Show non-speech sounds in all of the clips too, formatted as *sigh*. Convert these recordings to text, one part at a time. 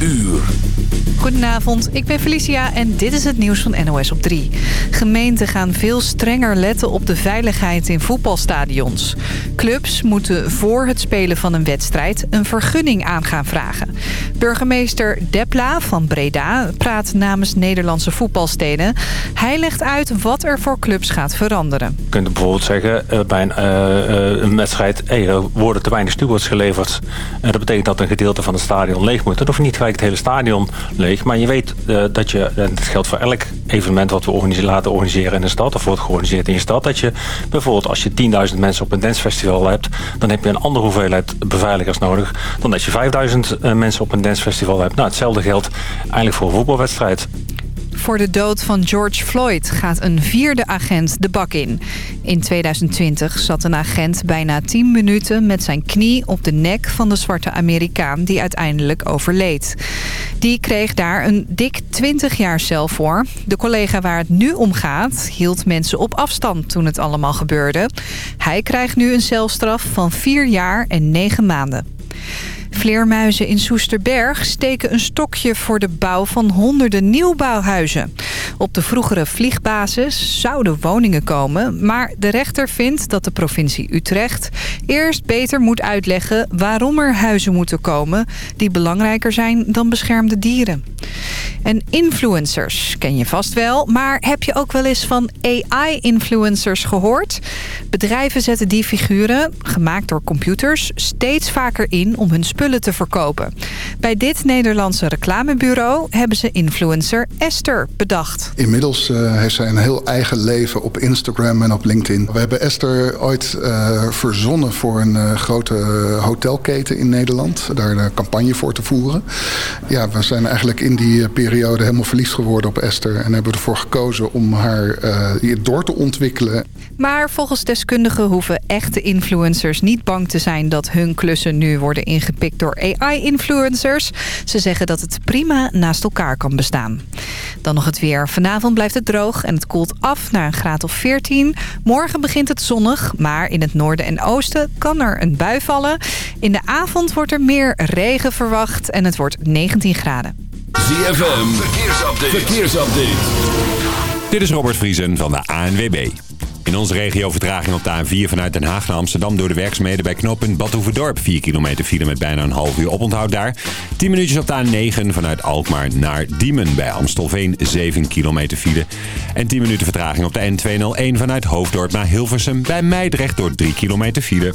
uur. Goedenavond, ik ben Felicia en dit is het nieuws van NOS op 3. Gemeenten gaan veel strenger letten op de veiligheid in voetbalstadions. Clubs moeten voor het spelen van een wedstrijd een vergunning aan gaan vragen. Burgemeester Depla van Breda praat namens Nederlandse voetbalsteden. Hij legt uit wat er voor clubs gaat veranderen. Je kunt bijvoorbeeld zeggen eh, bij een, uh, een wedstrijd... Worden te weinig stewards geleverd. Uh, dat betekent dat een gedeelte van het stadion leeg moet. Hoeft niet gelijk het hele stadion leeg. Maar je weet dat je, en dat geldt voor elk evenement wat we organiseren, laten organiseren in een stad... of wordt georganiseerd in je stad... dat je bijvoorbeeld als je 10.000 mensen op een dancefestival hebt... dan heb je een andere hoeveelheid beveiligers nodig... dan dat je 5.000 mensen op een dancefestival hebt. Nou, hetzelfde geldt eigenlijk voor een voetbalwedstrijd. Voor de dood van George Floyd gaat een vierde agent de bak in. In 2020 zat een agent bijna 10 minuten met zijn knie op de nek van de zwarte Amerikaan die uiteindelijk overleed. Die kreeg daar een dik 20 jaar cel voor. De collega waar het nu om gaat hield mensen op afstand toen het allemaal gebeurde. Hij krijgt nu een celstraf van 4 jaar en 9 maanden. Vleermuizen in Soesterberg steken een stokje voor de bouw van honderden nieuwbouwhuizen. Op de vroegere vliegbasis zouden woningen komen... maar de rechter vindt dat de provincie Utrecht eerst beter moet uitleggen... waarom er huizen moeten komen die belangrijker zijn dan beschermde dieren. En influencers ken je vast wel, maar heb je ook wel eens van AI-influencers gehoord? Bedrijven zetten die figuren, gemaakt door computers, steeds vaker in om hun spullen te verkopen. Bij dit Nederlandse reclamebureau hebben ze influencer Esther bedacht. Inmiddels uh, heeft zij een heel eigen leven op Instagram en op LinkedIn. We hebben Esther ooit uh, verzonnen voor een uh, grote hotelketen in Nederland. Daar een campagne voor te voeren. Ja, we zijn eigenlijk in die periode helemaal verliefd geworden op Esther. En hebben ervoor gekozen om haar door te ontwikkelen. Maar volgens deskundigen hoeven echte influencers niet bang te zijn... dat hun klussen nu worden ingepikt door AI-influencers. Ze zeggen dat het prima naast elkaar kan bestaan. Dan nog het weer. Vanavond blijft het droog en het koelt af naar een graad of 14. Morgen begint het zonnig, maar in het noorden en oosten kan er een bui vallen. In de avond wordt er meer regen verwacht en het wordt 19 graden. ZFM, verkeersupdate. verkeersupdate. Dit is Robert Vriesen van de ANWB. In onze regio vertraging op de A4 vanuit Den Haag naar Amsterdam... door de werkzaamheden bij knooppunt Badhoevedorp. 4 kilometer file met bijna een half uur oponthoud daar. 10 minuutjes op de A9 vanuit Alkmaar naar Diemen. Bij Amstelveen 7 kilometer file. En 10 minuten vertraging op de N201 vanuit Hoofddorp naar Hilversum. Bij Meidrecht door 3 kilometer file.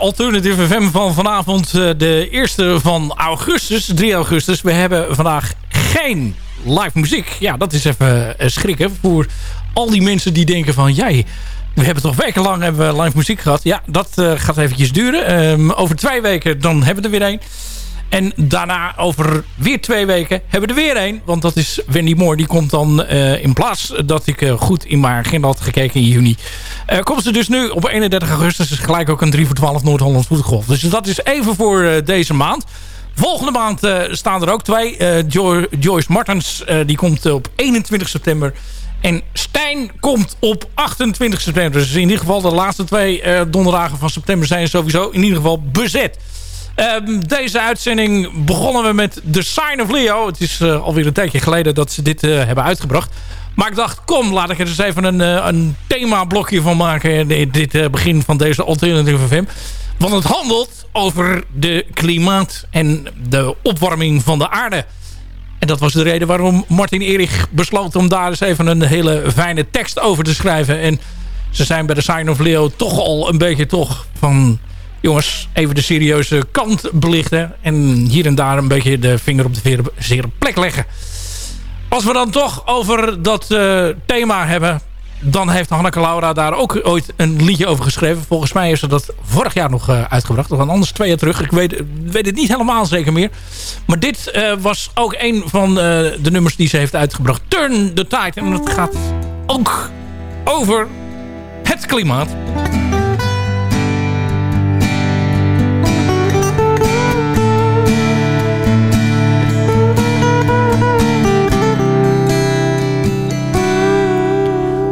Alternative FM van vanavond eh, de eerste van augustus, 3 augustus. We hebben vandaag geen live muziek. Ja, dat is even eh, schrikken voor al die mensen die denken van... jij, we hebben toch wekenlang hebben we live muziek gehad. Ja, dat eh, gaat eventjes duren. Ehm, over twee weken dan hebben we er weer een. En daarna over weer twee weken hebben we er weer één. Want dat is Wendy Moore. Die komt dan eh, in plaats dat ik eh, goed in mijn agenda had gekeken in juni. eh, komt ze dus nu op 31 augustus. Dus gelijk ook een 3 voor 12 Noord-Hollands Voetgolf. Dus dat is even voor deze maand. Volgende maand staan er ook twee. Jo- Joyce Martens die komt op 21 september. En Stijn komt op 28 september. Dus in ieder geval de laatste twee donderdagen van september zijn sowieso in ieder geval bezet. Ehm, deze uitzending begonnen we met The Sign of Leo. Het is eh, alweer een tijdje geleden dat ze dit eh, hebben uitgebracht. Maar ik dacht, kom, laat ik er eens even een, eh, een themablokje van maken. in Dit begin van deze Alternative FM. Want het handelt over de klimaat en de opwarming van de aarde. En dat was de reden waarom Martin Erich besloot om daar eens even een hele fijne tekst over te schrijven. En ze zijn bij de Sign of Leo toch al een beetje toch van... Jongens, even de serieuze kant belichten. En hier en daar een beetje de vinger op de zere plek leggen. Als we dan toch over dat eh, thema hebben... dan heeft Hanneke Laura daar ook ooit een liedje over geschreven. Volgens mij is ze dat vorig jaar nog eh, uitgebracht. Of anders twee jaar terug. Ik weet, weet het niet helemaal zeker meer. Maar dit eh, was ook een van de nummers die ze heeft uitgebracht. Turn the Tide. En het gaat ook over het klimaat.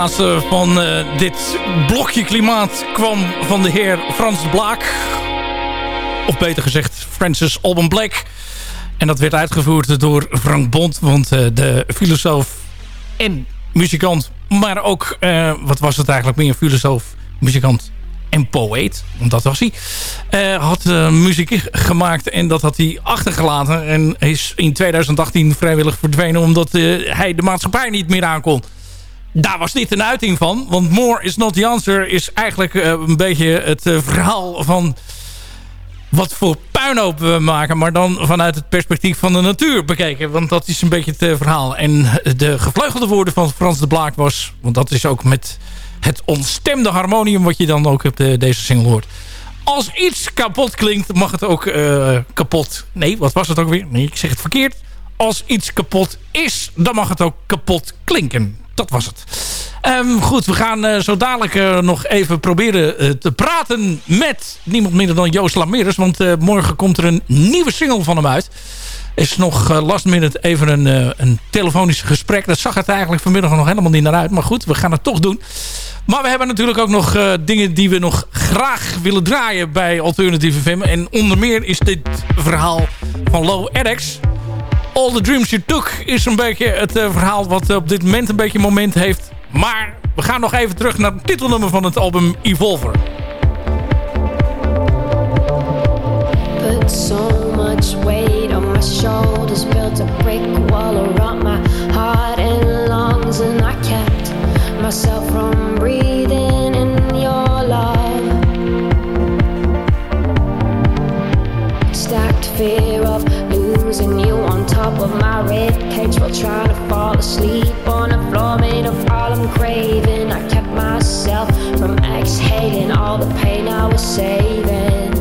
Laatste van eh, dit blokje klimaat kwam van de heer Frans de Blaak. Of beter gezegd Francis Alban Black. En dat werd uitgevoerd door Frank Bond. Want eh, de filosoof en muzikant... maar ook, eh, wat was het eigenlijk meer, filosoof, muzikant en poëet. Want dat was hij. had muziek gemaakt en dat had hij achtergelaten. En is in 2018 vrijwillig verdwenen... omdat hij de maatschappij niet meer aankon daar was dit een uiting van. Want More is not the answer is eigenlijk eh, een beetje het eh, verhaal van... wat voor puinhoop we maken. Maar dan vanuit het perspectief van de natuur bekeken. Want dat is een beetje het eh, verhaal. En de gevleugelde woorden van Frans de Blaak was... want dat is ook met het onstemde harmonium... wat je dan ook op de, deze single hoort. Als iets kapot klinkt, mag het ook kapot... Nee, wat was het ook weer? Nee, ik zeg het verkeerd. Als iets kapot is, dan mag het ook kapot klinken. Dat was het. Ehm, goed, we gaan eh, zo dadelijk eh, nog even proberen eh, te praten met niemand minder dan Joost Lameres. Want morgen komt er een nieuwe single van hem uit. Is nog last minute even een, een telefonisch gesprek. Dat zag het eigenlijk vanmiddag nog helemaal niet naar uit. Maar goed, we gaan het toch doen. Maar we hebben natuurlijk ook nog dingen die we nog graag willen draaien bij Alternative FM. En onder meer is dit verhaal van Low Addicts. All the Dreams You Took is een beetje het eh, verhaal wat op dit moment een beetje moment heeft. Maar we gaan nog even terug naar het titelnummer van het album Evolver. Put so much weight on my shoulders, built a brick wall around my heart and lungs, and I kept myself from breathing in your love. Stacked fear of my rib cage while trying to fall asleep on a floor made of all I'm craving. I kept myself from exhaling all the pain I was saving.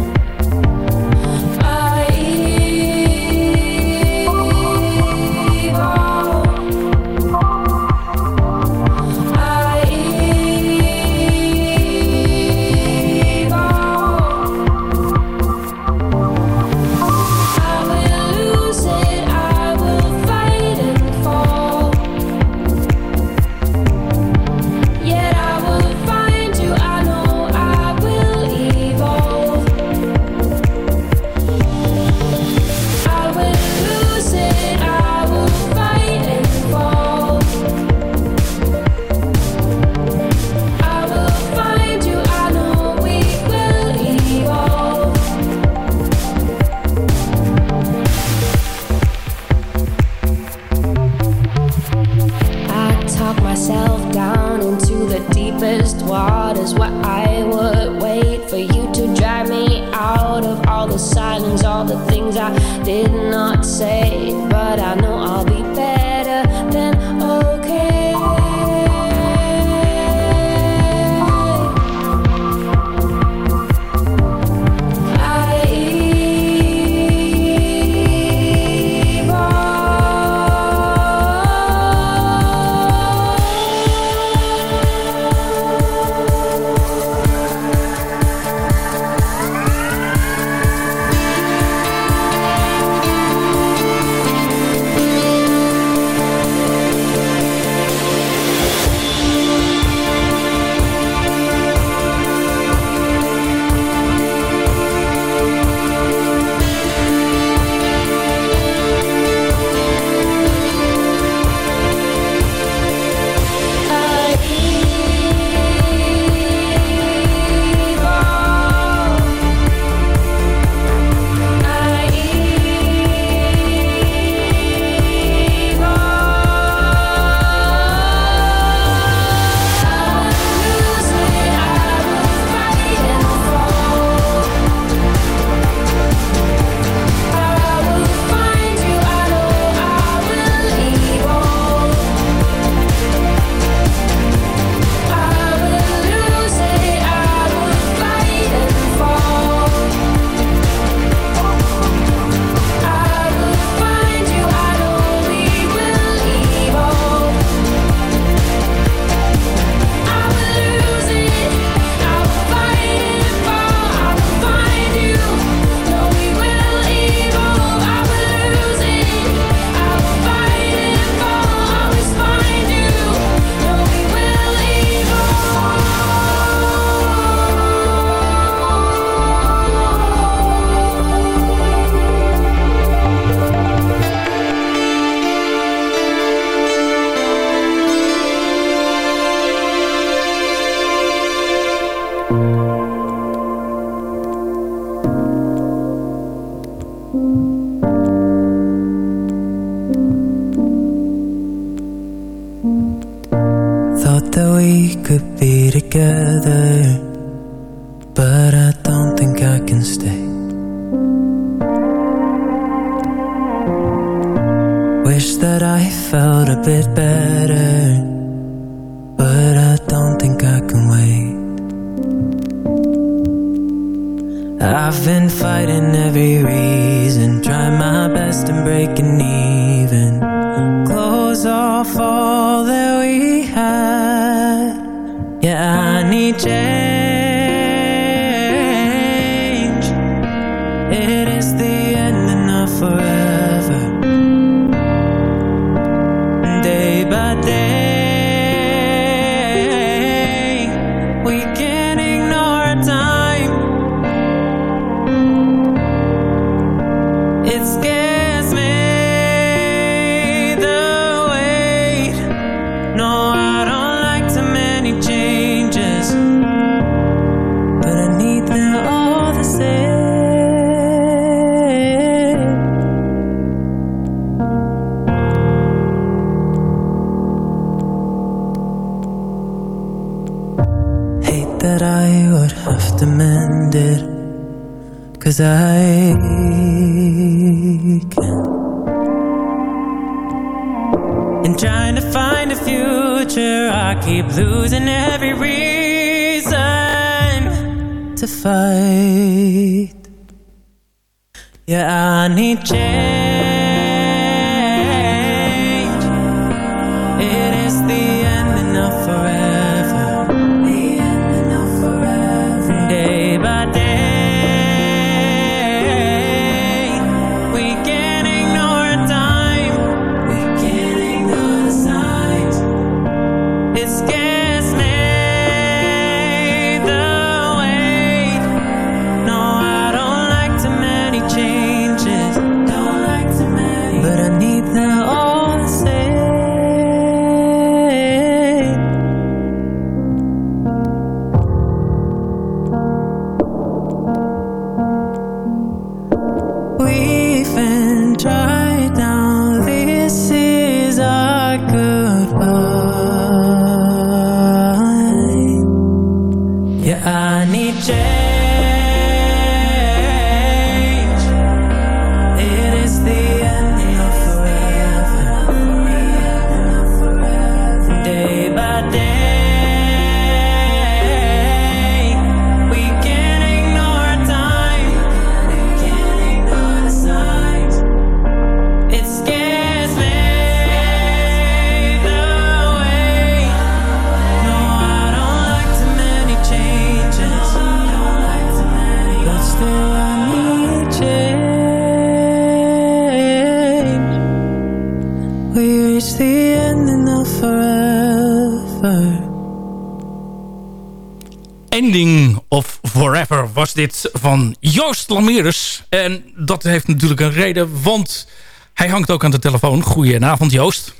Dit van Joost Lamerus. En dat heeft natuurlijk een reden, want hij hangt ook aan de telefoon. Goedenavond Joost.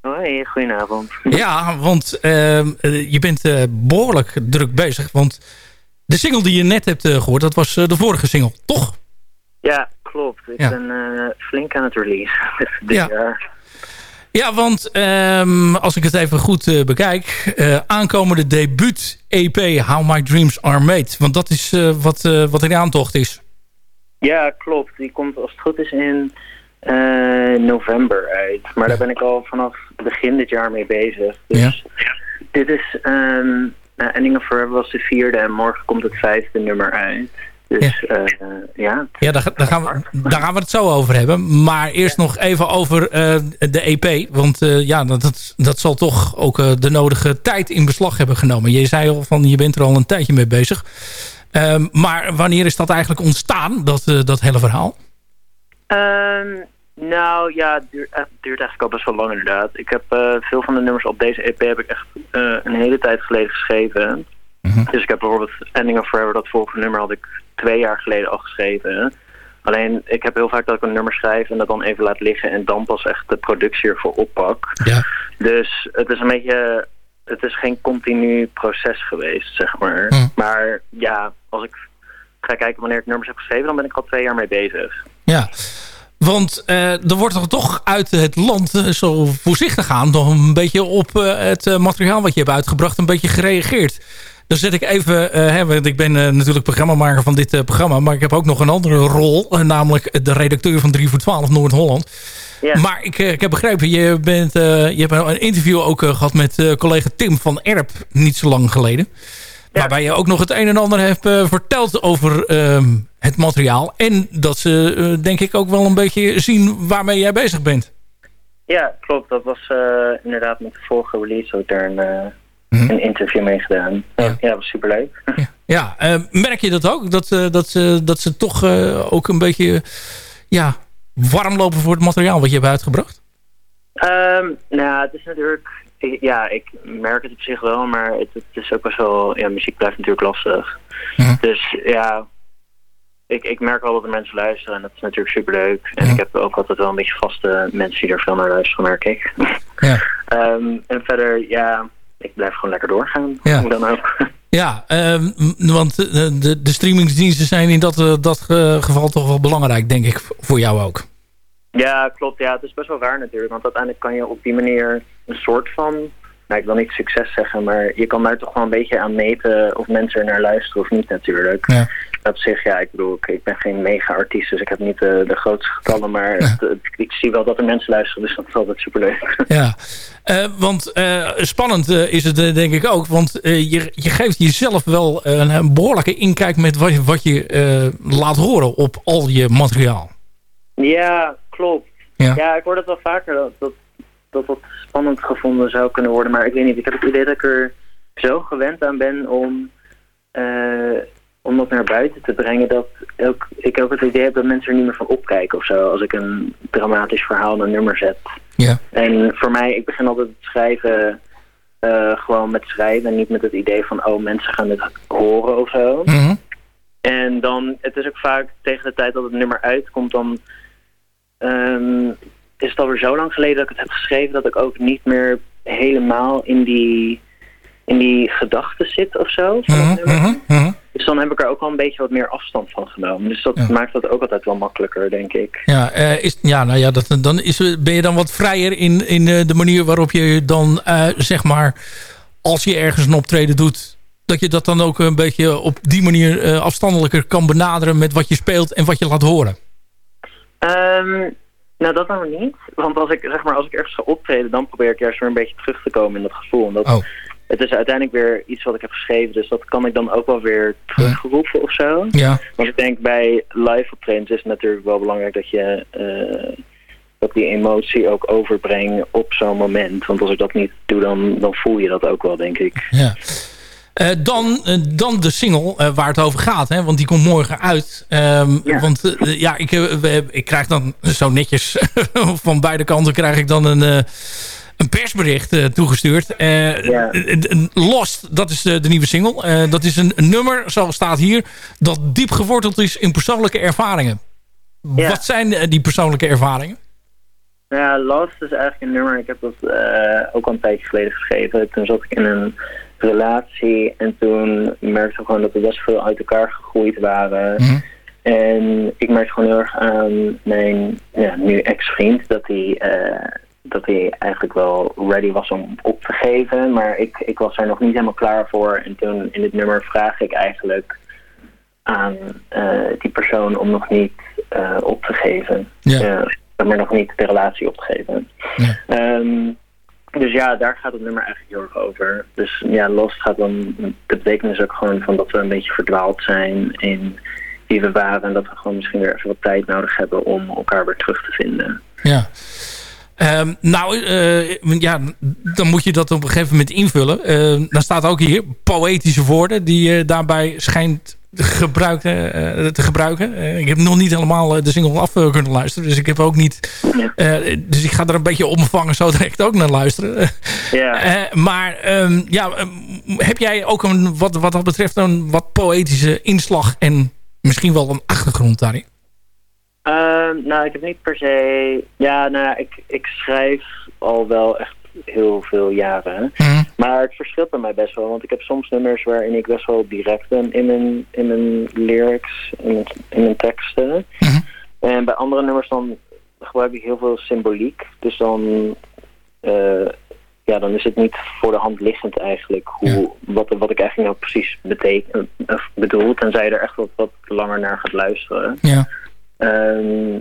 Hoi, goedenavond. Ja, want ehm, eh, je bent eh, behoorlijk druk bezig. Want de single die je net hebt eh, gehoord, dat was de vorige single, toch? Ja, klopt. Ik Ja. ben flink aan het release *laughs* dit Ja. jaar. Ja, want ehm, als ik het even goed eh, bekijk... eh, aankomende debuut-EP How My Dreams Are Made. Want dat is eh, wat, wat in de aantocht is. Ja, klopt. Die komt als het goed is in november uit. Maar daar ben ik al vanaf begin dit jaar mee bezig. Dus dit is... nou, Ending of Forever was de vierde en morgen komt het vijfde nummer uit. Dus ja, ja Ja, daar, daar, gaan we, daar gaan we het zo over hebben. Maar eerst nog even over eh, de EP. Want eh, ja, dat, dat, zal toch ook eh, de nodige tijd in beslag hebben genomen. Je zei al van je bent er al een tijdje mee bezig. Ehm, maar wanneer is dat eigenlijk ontstaan, dat, eh, dat hele verhaal? Ehm, nou ja, het duurt, het duurt eigenlijk al best wel lang inderdaad. Ik heb eh, veel van de nummers op deze EP heb ik echt eh, een hele tijd geleden geschreven. Dus ik heb bijvoorbeeld Ending of Forever, dat volgende nummer had ik twee jaar geleden al geschreven. Alleen ik heb heel vaak dat ik een nummer schrijf en dat dan even laat liggen en dan pas echt de productie ervoor oppak. Ja. Dus het is een beetje, het is geen continu proces geweest, zeg maar. Hm. Maar ja, als ik ga kijken wanneer ik nummers heb geschreven, dan ben ik al twee jaar mee bezig. Ja, want eh, er wordt toch toch uit het land eh, zo voorzichtig aan... nog een beetje op eh, het materiaal wat je hebt uitgebracht een beetje gereageerd. Dan zet ik even, eh, hè, want ik ben eh, natuurlijk programmamaker van dit eh, programma... maar ik heb ook nog een andere rol, namelijk de redacteur van 3 voor 12 Noord-Holland. Maar ik, ik heb begrepen, je, bent, je hebt een interview ook eh, gehad met collega Tim van Erp niet zo lang geleden. Waarbij je ook nog het een en ander hebt verteld over ehm, het materiaal. En dat ze denk ik ook wel een beetje zien waarmee jij bezig bent. Ja, klopt. Dat was inderdaad met de vorige release ook daar een, eh, een interview mee gedaan. Ja, dat was superleuk. Ja, eh, merk je dat ook? Dat, eh, dat, ze, dat ze toch eh, ook een beetje ja, warm lopen voor het materiaal wat je hebt uitgebracht? Ehm, nou, het is natuurlijk... Ja, ik merk het op zich wel, maar het, het is ook best wel... Ja, muziek blijft natuurlijk lastig. Dus ja, ik, ik merk wel dat er mensen luisteren en dat is natuurlijk superleuk. En ik heb ook altijd wel een beetje vaste mensen die er veel naar luisteren, merk ik. Ja. *laughs* Ehm, en verder, ja, ik blijf gewoon lekker doorgaan. Ja. Hoe dan ook. *laughs* Ja, ehm, want eh, de, de streamingsdiensten zijn in dat, eh, dat eh, geval toch wel belangrijk, denk ik, voor jou ook. Ja, klopt. Ja, het is best wel raar natuurlijk. Want uiteindelijk kan je op die manier een soort van... Nou, ik wil niet succes zeggen, maar je kan daar toch wel een beetje aan meten of mensen er naar luisteren of niet natuurlijk. Ja. Op zich, ja, ik bedoel, ik, ik ben geen mega-artiest, dus ik heb niet eh, de grootste getallen, maar het- het- ik zie wel dat er mensen luisteren, dus dat is altijd superleuk. *laughs* Ja, Eh, want eh, spannend is het denk ik ook. Want je, je geeft jezelf wel een, een behoorlijke inkijk met wat, je- wat je laat horen op al je materiaal. Ja, klopt. Ja. Ja, ik hoor dat wel vaker dat, dat, dat dat spannend gevonden zou kunnen worden. Maar ik weet niet, ik heb het idee dat ik er zo gewend aan ben om, om dat naar buiten te brengen. Dat ook, ik ook het idee heb dat mensen er niet meer van opkijken of zo. Als ik een dramatisch verhaal in een nummer zet. Ja. En voor mij, ik begin altijd het schrijven eh, gewoon met schrijven. En niet met het idee van, oh mensen gaan dit horen of zo. Mhm. En dan, het is ook vaak tegen de tijd dat het nummer uitkomt, dan ehm, is het alweer zo lang geleden dat ik het heb geschreven dat ik ook niet meer helemaal in die, in die gedachten zit of zo. van. Dus dan heb ik er ook wel een beetje wat meer afstand van genomen. Dus dat maakt dat ook altijd wel makkelijker, denk ik. Ja, eh, is, ja, nou ja, dat, dan is, ben je dan wat vrijer in, in eh, de manier waarop je dan, eh, zeg maar, als je ergens een optreden doet, dat je dat dan ook een beetje op die manier afstandelijker kan benaderen met wat je speelt en wat je laat horen. Ehm, nou, dat nou niet. Want als ik, zeg maar, als ik ergens ga optreden, dan probeer ik juist weer een beetje terug te komen in dat gevoel. En dat, Oh. Het is uiteindelijk weer iets wat ik heb geschreven, dus dat kan ik dan ook wel weer terugroepen of zo. Ja. Want ik denk bij live optredens is het natuurlijk wel belangrijk dat je eh, dat die emotie ook overbrengt op zo'n moment. Want als ik dat niet doe, dan, dan voel je dat ook wel, denk ik. Ja. Eh, dan, eh, dan de single waar het over gaat. Hè? Want die komt morgen uit. Ehm, Want eh, ja, ik, ik krijg dan zo netjes *laughs* van beide kanten krijg ik dan een, een persbericht eh, toegestuurd. Eh, eh, Lost, dat is de, de nieuwe single. Dat is een, een nummer, zoals staat hier, dat diep geworteld is in persoonlijke ervaringen. Wat zijn die persoonlijke ervaringen? Nou ja, Lost is eigenlijk een nummer. Ik heb dat ook al een tijdje geleden geschreven. Toen zat ik in een relatie en toen merkte ik gewoon dat we best veel uit elkaar gegroeid waren. Mhm. En ik merkte gewoon heel erg aan mijn ja, nu ex-vriend dat hij, dat hij eigenlijk wel ready was om op te geven. Maar ik, ik was er nog niet helemaal klaar voor. En toen in dit nummer vraag ik eigenlijk aan eh, die persoon om nog niet eh, op te geven. Ja. Eh, maar nog niet de relatie op te geven. Ja. Ehm, dus ja, daar gaat het nummer eigenlijk heel erg over. Dus ja, Lost gaat dan, de betekenis ook gewoon van dat we een beetje verdwaald zijn in wie we waren. En dat we gewoon misschien weer even wat tijd nodig hebben om elkaar weer terug te vinden. Ja. Ehm, nou, eh, ja, dan moet je dat op een gegeven moment invullen. Uh, dan staat ook hier poëtische woorden die je daarbij schijnt gebruikt, eh, te gebruiken. Eh, ik heb nog niet helemaal eh, de single af eh, kunnen luisteren. Dus ik heb ook niet... eh, dus ik ga er een beetje omvangen zo direct ook naar luisteren. Ja. *laughs* Eh, maar ehm, ja, ehm, heb jij ook een, wat, wat dat betreft een wat poëtische inslag en misschien wel een achtergrond daarin? Ehm, nou, ik heb niet per se... Ja, nou, ik, ik schrijf al wel echt heel veel jaren. Maar het verschilt bij mij best wel. Want ik heb soms nummers waarin ik best wel direct ben in mijn, in mijn lyrics, in mijn, in mijn teksten. En bij andere nummers dan gebruik ik heel veel symboliek. Dus dan, eh, ja, dan is het niet voor de hand liggend eigenlijk hoe, wat, wat ik eigenlijk nou precies of bedoel. Tenzij je er echt wat, wat langer naar gaat luisteren. Ja. Ehm,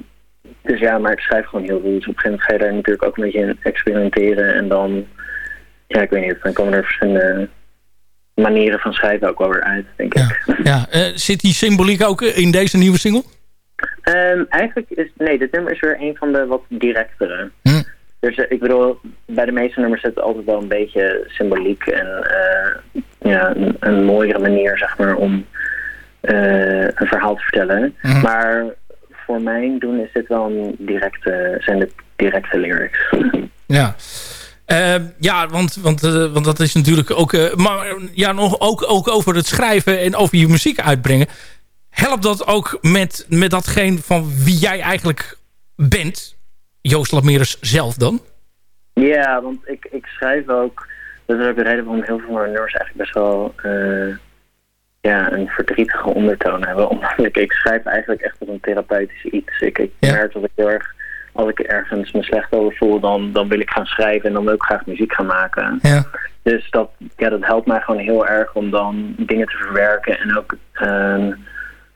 dus ja, maar ik schrijf gewoon heel veel. Dus op een gegeven moment ga je daar natuurlijk ook een beetje in experimenteren. En dan, ja, ik weet niet, dan komen er verschillende manieren van schrijven ook wel weer uit, denk ik. Ja, eh, zit die symboliek ook in deze nieuwe single? Ehm, eigenlijk is, nee, dit nummer is weer een van de wat directere. Hm. Dus eh, ik bedoel, bij de meeste nummers zit altijd wel een beetje symboliek en eh, ja, een, een mooiere manier, zeg maar, om een verhaal te vertellen. Mhm. Maar voor mijn doen is dit wel een directe, zijn dit directe lyrics. *laughs* Ja. Eh, ja, want, want, eh, want dat is natuurlijk ook... eh, maar ja, nog ook, ook over het schrijven en over je muziek uitbrengen. Helpt dat ook met, met datgene van wie jij eigenlijk bent? Joost Lameres zelf dan? Ja, want ik, ik schrijf ook. Dat is ook de reden waarom heel veel van mijn nummers eigenlijk best wel ja, een verdrietige ondertoon hebben. *laughs* Omdat ik, ik schrijf eigenlijk echt als een therapeutisch iets. Ik, ik merk dat ik heel erg, als ik ergens me slecht over voel, dan, dan wil ik gaan schrijven en dan wil ik graag muziek gaan maken. Ja. Dus dat, ja, dat helpt mij gewoon heel erg om dan dingen te verwerken en ook ehm,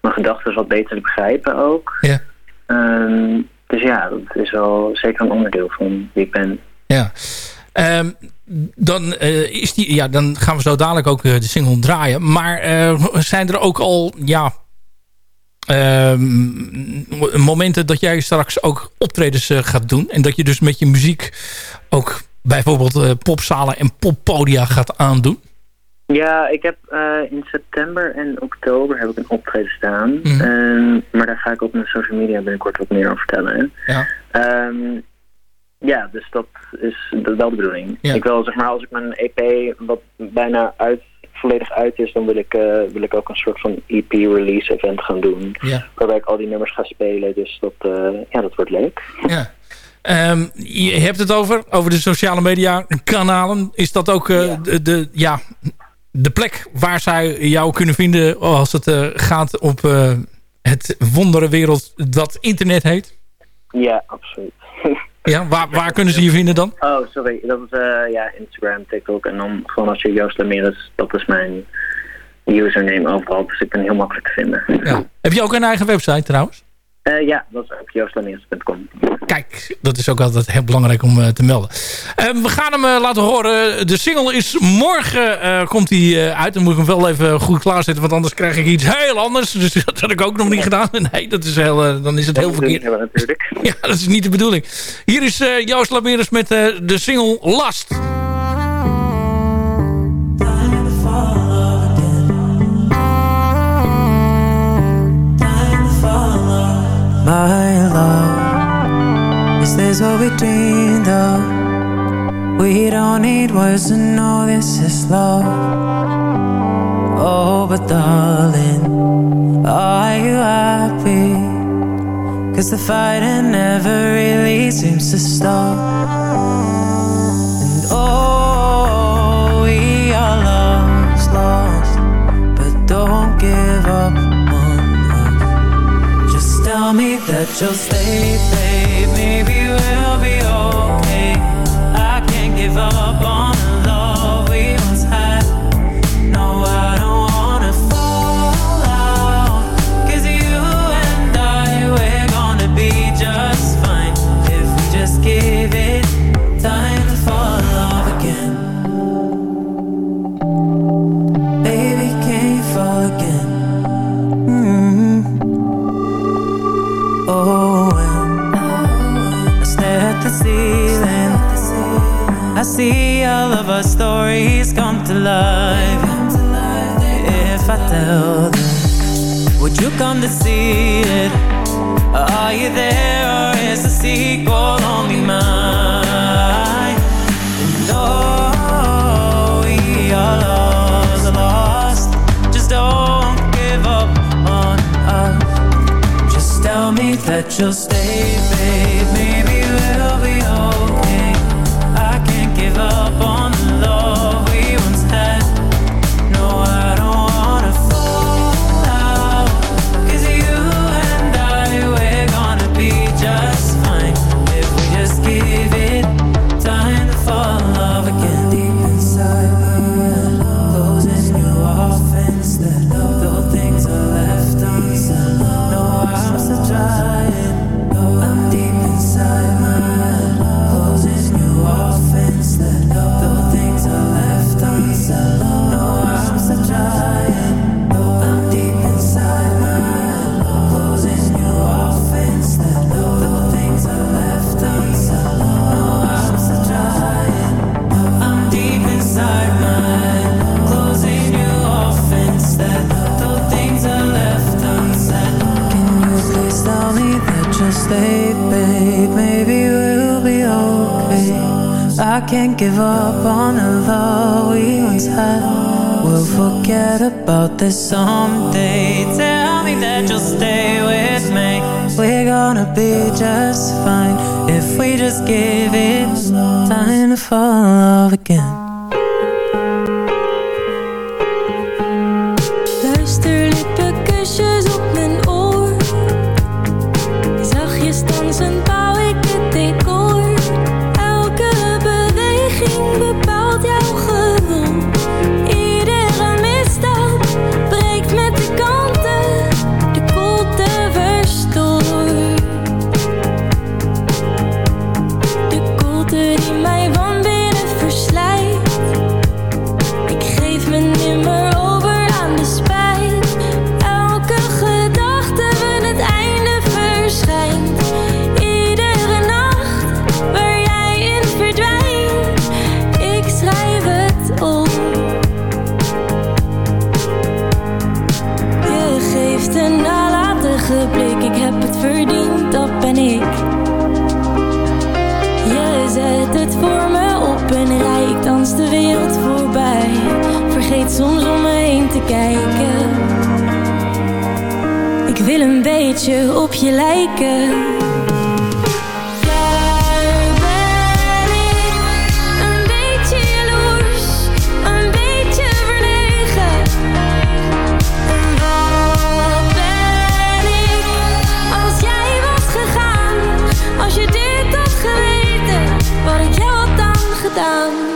mijn gedachten wat beter te begrijpen ook. Ja. Ehm, dus ja, dat is wel zeker een onderdeel van wie ik ben. Ja. Ehm, dan, eh, is die, ja, dan gaan we zo dadelijk ook eh, de single draaien. Maar eh, zijn er ook al ja, ehm, momenten dat jij straks ook optredens gaat doen? En dat je dus met je muziek ook bijvoorbeeld popzalen en poppodia gaat aandoen? Ja, ik heb in september en oktober heb ik een optreden staan. Mhm. Ehm, maar daar ga ik op mijn social media binnenkort wat meer over vertellen. Ja. Ja, dus dat is wel de bedoeling. Ja. Ik wil zeg maar, als ik mijn EP wat bijna uit, volledig uit is, dan wil ik, eh, wil ik ook een soort van EP-release event gaan doen. Ja. Waarbij ik al die nummers ga spelen. Dus dat, eh, ja, dat wordt leuk. Ja. Ehm, je hebt het over, over de sociale media kanalen. Is dat ook eh, De, de, ja, de plek waar zij jou kunnen vinden als het gaat op het wonderenwereld dat internet heet? Ja, absoluut. Ja, waar, waar kunnen ze je vinden dan? Oh, sorry. Dat is eh, ja, Instagram, TikTok. En dan gewoon als je Joost dat is mijn username overal. Dus ik ben heel makkelijk te vinden. Ja. Heb je ook een eigen website trouwens? Eh, ja, dat is ook joostlameres.com. Kijk, dat is ook altijd heel belangrijk om eh, te melden. Ehm, we gaan hem eh, laten horen. De single is morgen komt hij uit. Dan moet ik hem wel even goed klaarzetten. Want anders krijg ik iets heel anders. Dus dat had ik ook nog niet gedaan. *laughs* Nee, dat is heel, dan is het heel verkeerd. Ja, natuurlijk. *laughs* Ja, dat is niet de bedoeling. Hier is Joost met de single Last. is all we dreamed of. We don't need words to know this is love. Oh, but darling, are you happy? Cause the fighting never really seems to stop. And oh, we are lost, lost But don't give up on us. Just tell me that you'll stay, baby Babe, babe, maybe we'll be okay. I can't give up on the love we once had. We'll forget about this someday. Tell me that you'll stay with me. We're gonna be just fine If we just give it time to fall in love again. verdient, dat ben ik. Je zet het voor me op en rijk danst de wereld voorbij. Vergeet soms om me heen te kijken. Ik wil een beetje op je lijken. down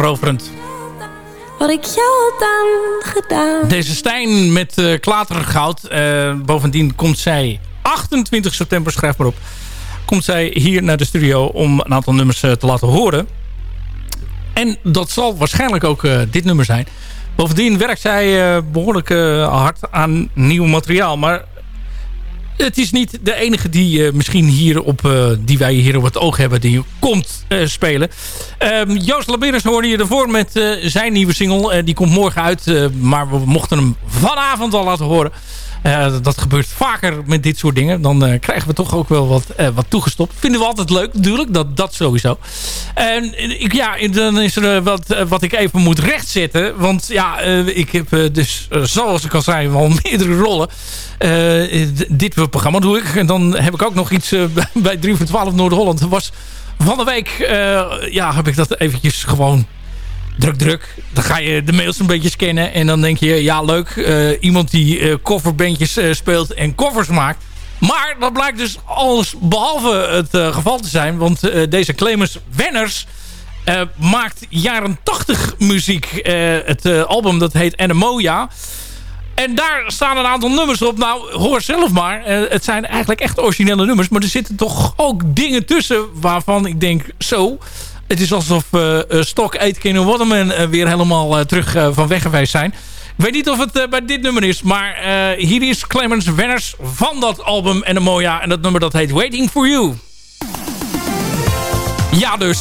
Hartveroverend. Wat ik jou had aangedaan. Deze Stijn met eh klatergoud. Eh, bovendien komt zij 28 september, schrijf maar op. Komt zij hier naar de studio om een aantal nummers eh, te laten horen. En dat zal waarschijnlijk ook dit nummer zijn. Bovendien werkt zij eh, behoorlijk eh, hard aan nieuw materiaal. Maar het is niet de enige die eh, misschien hier op, eh, die wij hier op het oog hebben, die komt eh, spelen. Ehm, Joost Labiris hoorde je ervoor met zijn nieuwe single. Die komt morgen uit, maar we mochten hem vanavond al laten horen. Eh, dat gebeurt vaker met dit soort dingen. Dan eh, krijgen we toch ook wel wat, eh, wat toegestopt. Vinden we altijd leuk natuurlijk, dat, dat sowieso. En ja, dan is er wat, wat ik even moet rechtzetten. Want ja, ik heb dus, zoals ik al zei, wel *laughs* meerdere rollen. Dit programma doe ik. En dan heb ik ook nog iets *laughs* bij- bij 3 voor 12 Noord-Holland. Was van de week, ja, heb ik dat eventjes gewoon druk druk. Dan ga je de mails een beetje scannen. En dan denk je, ja leuk. eh, iemand die eh coverbandjes eh, speelt en covers maakt. Maar dat blijkt dus alles behalve het eh, geval te zijn. Want eh, deze Clemens Wenners eh, maakt jaren 80 muziek. Eh, het eh, album dat heet Anemoia. En daar staan een aantal nummers op. Nou, hoor zelf maar. Eh, het zijn eigenlijk echt originele nummers. Maar er zitten toch ook dingen tussen waarvan ik denk, zo... Het is alsof uh, Stok, Aitken en Waterman weer helemaal uh, terug van weg geweest zijn. Ik weet niet of het bij dit nummer is. Maar hier is Clemens Wenners van dat album en een mooie. En dat nummer dat heet Waiting For You. Ja dus.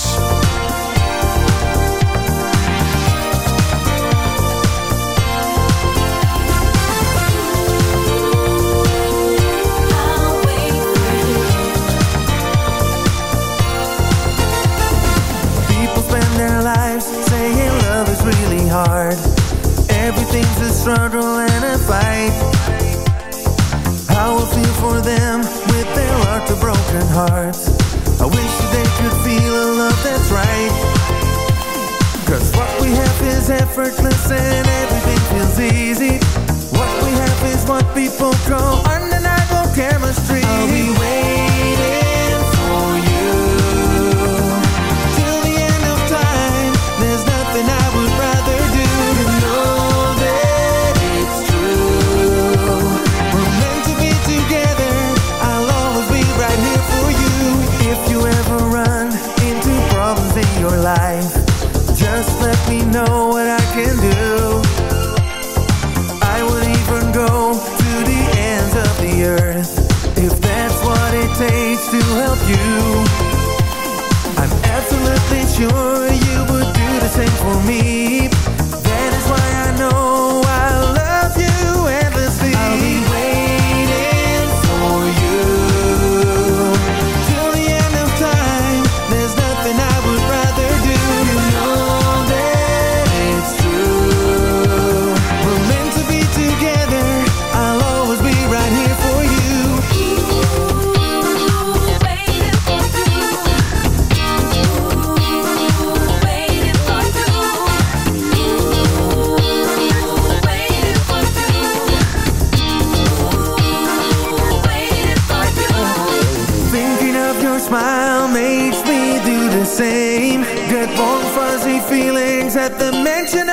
Struggle and a fight. I feel for them with their heart of broken hearts. I wish they could feel a love that's right. Cause what we have is effortless and everything feels easy. What we have is what people call undeniable chemistry. I'll be waiting know what I can do. I would even go to the ends of the earth If that's what it takes to help you. I'm absolutely sure you would do the same for me. at the mansion.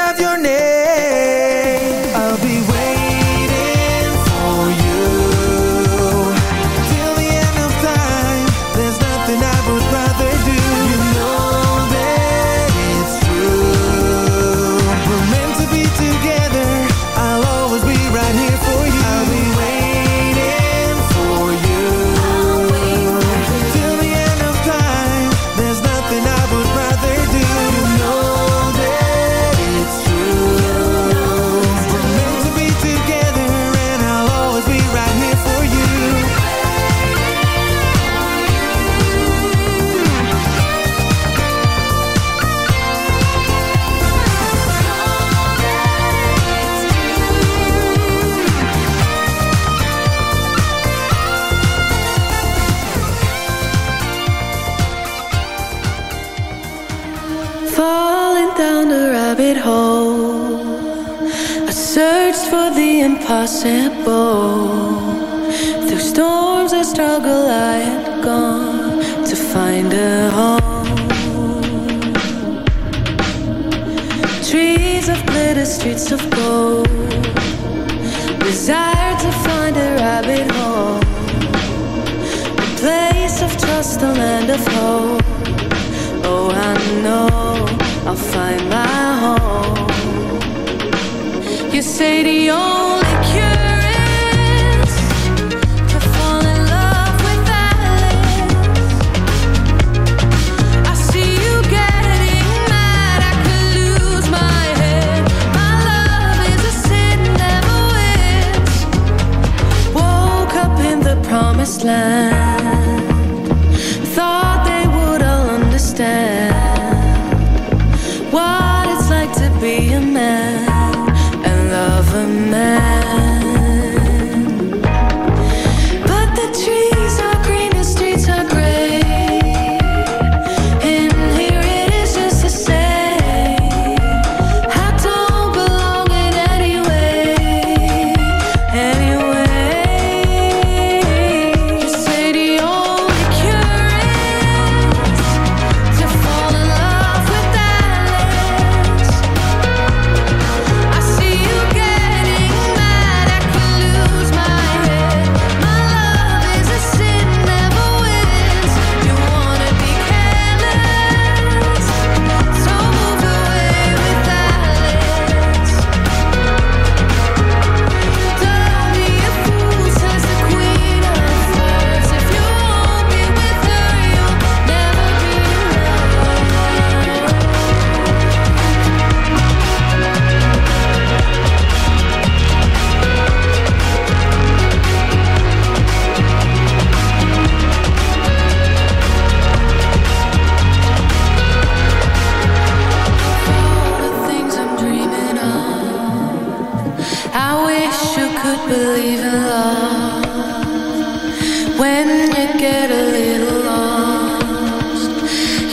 say to your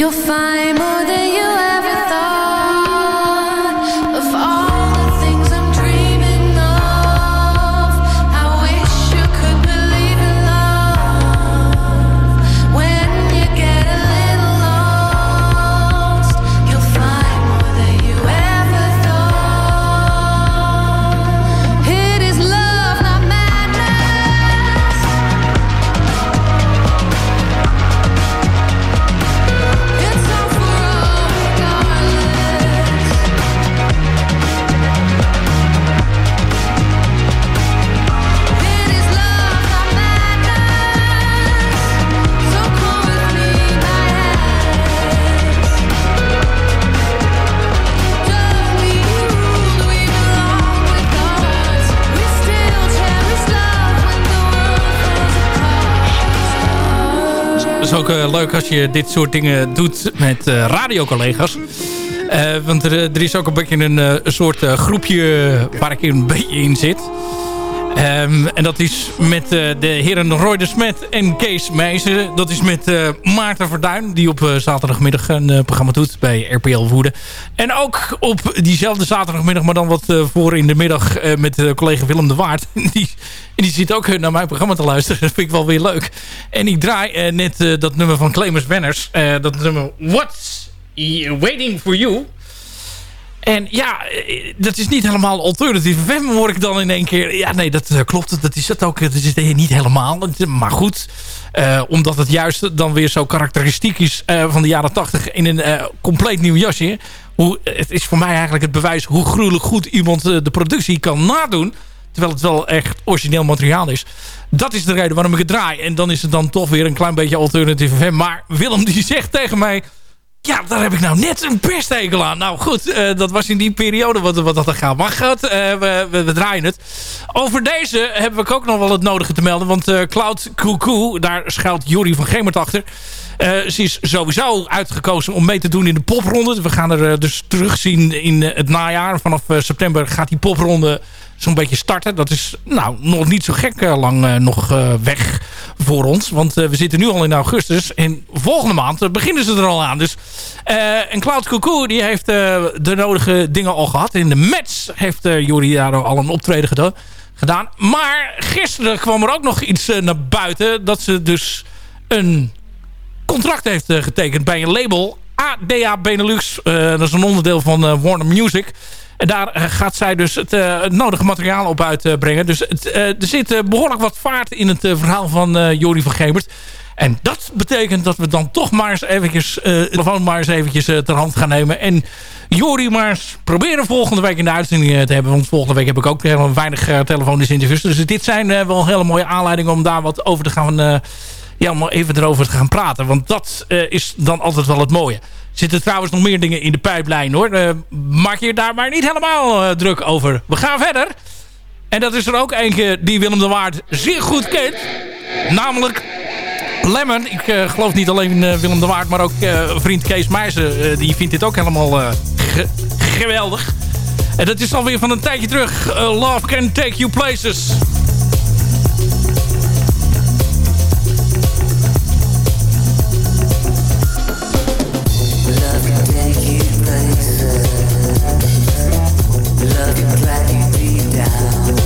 you'll find more than ook eh, leuk als je dit soort dingen doet met eh, radiocollega's. Eh, want er, er, is ook een beetje een soort groepje waar ik een beetje in zit. Ehm, en dat is met uh, de heren Roy de Smet en Kees Meijzen. Dat is met uh, Maarten Verduin, die op uh, zaterdagmiddag een programma doet bij RPL Woede. En ook op diezelfde zaterdagmiddag, maar dan wat voor in de middag met collega Willem de Waard. *laughs* die, die zit ook naar mijn programma te luisteren. *laughs* Dat vind ik wel weer leuk. En ik draai net dat nummer van Clemens Banners. dat nummer What's Waiting For You... En ja, eh, dat is niet helemaal alternatief FM, hoor ik dan in één keer. Ja, nee, dat uh, klopt. Dat is het ook. Dat is niet helemaal. Maar goed, uh, omdat het juist dan weer zo karakteristiek is van de jaren tachtig in een compleet nieuw jasje. Hoe, het is voor mij eigenlijk het bewijs hoe gruwelijk goed iemand de productie kan nadoen. Terwijl het wel echt origineel materiaal is. Dat is de reden waarom ik het draai. En dan is het dan toch weer een klein beetje alternatief FM. Maar Willem die zegt tegen mij... Ja, daar heb ik nou net een pesttekel aan. Nou goed, uh, dat was in die periode wat, wat dat er gaat. Maar goed, uh, we, we, we, draaien het. Over deze heb ik ook nog wel het nodige te melden. Want uh, Cloud Cuckoo, daar schuilt Jury van Gemert achter. ze is sowieso uitgekozen om mee te doen in de popronde. We gaan er dus terugzien in het najaar. Vanaf september gaat die popronde zo'n beetje starten. Dat is nou nog niet zo gek uh, lang uh, nog uh, weg voor ons. Want we zitten nu al in augustus. En volgende maand beginnen ze er al aan. Dus, en Cloud Cuckoo die heeft de nodige dingen al gehad. In de Mets heeft uh, daar al een optreden gedaan gedaan. Maar gisteren kwam er ook nog iets naar buiten. Dat ze dus een contract heeft getekend bij een label. ADA Benelux. dat is een onderdeel van Warner Music. En daar eh, gaat zij dus het, uh, het nodige materiaal op uitbrengen. dus het, uh, er zit behoorlijk wat vaart in het verhaal van Jori van Gemert. En dat betekent dat we dan toch maar eens eventjes, telefoon maar eens eventjes ter hand gaan nemen. En Jori maar eens proberen volgende week in de uitzending te hebben. Want volgende week heb ik ook heel weinig telefonische interviews. Dus dit zijn wel hele mooie aanleidingen om daar wat over te gaan... ja, om even erover te gaan praten. Want dat is dan altijd wel het mooie. Zitten trouwens nog meer dingen in de pijplijn hoor. Uh, maak je daar maar niet helemaal uh, druk over. We gaan verder. En dat is er ook eentje die Willem de Waard zeer goed kent. Namelijk Lemon. Ik uh, geloof niet alleen Willem de Waard, maar ook vriend Kees Meijzen. die vindt dit ook helemaal ge geweldig. En dat is alweer van een tijdje terug. Love can take you places. Down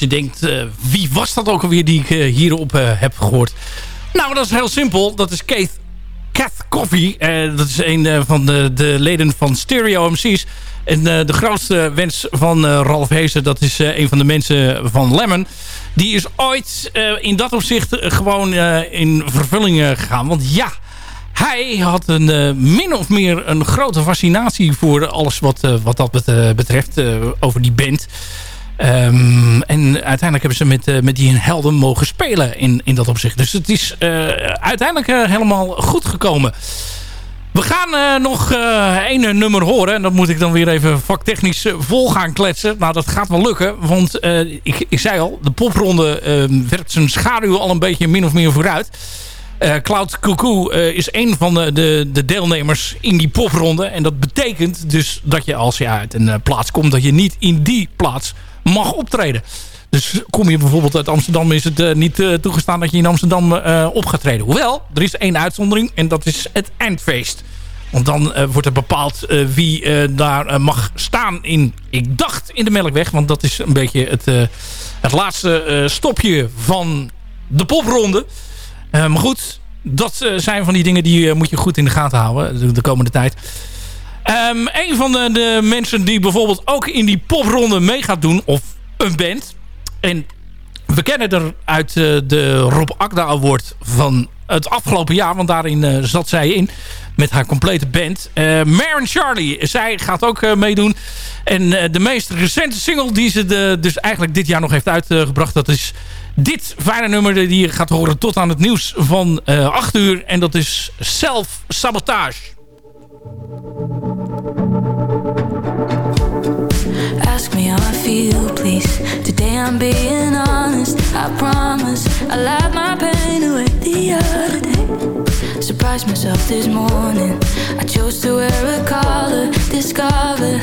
je denkt, eh, wie was dat ook alweer die ik eh, hierop eh, heb gehoord? Nou, dat is heel simpel. Dat is Keith Kath Coffee. Dat is een van de, de leden van Stereo MC's. En de grootste wens van Ralf Heesen, dat is een van de mensen van Lemon. Die is ooit in dat opzicht gewoon in vervulling gegaan. Want ja, hij had een, min of meer een grote fascinatie voor alles wat, wat dat bet- betreft over die band. Ehm, en uiteindelijk hebben ze met, eh, met die helden mogen spelen in, in dat opzicht. Dus het is eh, uiteindelijk eh, helemaal goed gekomen. We gaan nog eh één nummer horen. En dat moet ik dan weer even vaktechnisch vol gaan kletsen. Nou, dat gaat wel lukken. Want ik, ik zei al, de popronde eh, werpt zijn schaduw al een beetje min of meer vooruit. Cloud Cuckoo is een van de, de, de deelnemers in die popronde. En dat betekent dus dat je als je uit een plaats komt... dat je niet in die plaats mag optreden. Dus kom je bijvoorbeeld uit Amsterdam... is het eh, niet eh, toegestaan dat je in Amsterdam eh, op gaat treden. Hoewel, er is één uitzondering en dat is het eindfeest. Want dan wordt er bepaald wie daar mag staan in... Ik dacht in de Melkweg, want dat is een beetje het, het laatste stopje van de popronde. Maar goed, dat zijn van die dingen die moet je goed in de gaten houden de, de komende tijd. Ehm, een van de, de mensen die bijvoorbeeld ook in die popronde mee gaat doen, of een band. En we kennen er uit eh, de Rob Akda Award van het afgelopen jaar, want daarin eh, zat zij in met haar complete band. Eh Maren Charlie, zij gaat ook meedoen. En de meest recente single die ze de, dus eigenlijk dit jaar nog heeft uitgebracht, dat is dit fijne nummer die je gaat horen tot aan het nieuws van eh 8 uur. En dat is Self Sabotage. Ask me how I feel, please. Today I'm being honest. I promise I laughed my pain away the other day. Surprised myself this morning. I chose to wear a collar. Discovered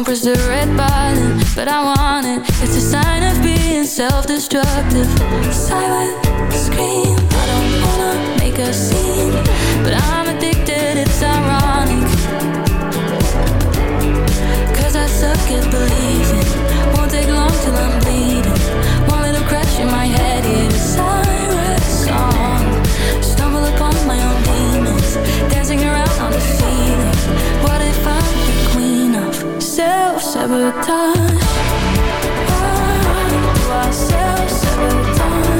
Don't press the red button, but I want it. It's a sign of being self-destructive. Silent scream. I don't wanna make a scene, but I'm addicted. It's ironic. Cause I suck at believing. Sabotage? Do I self sabotage?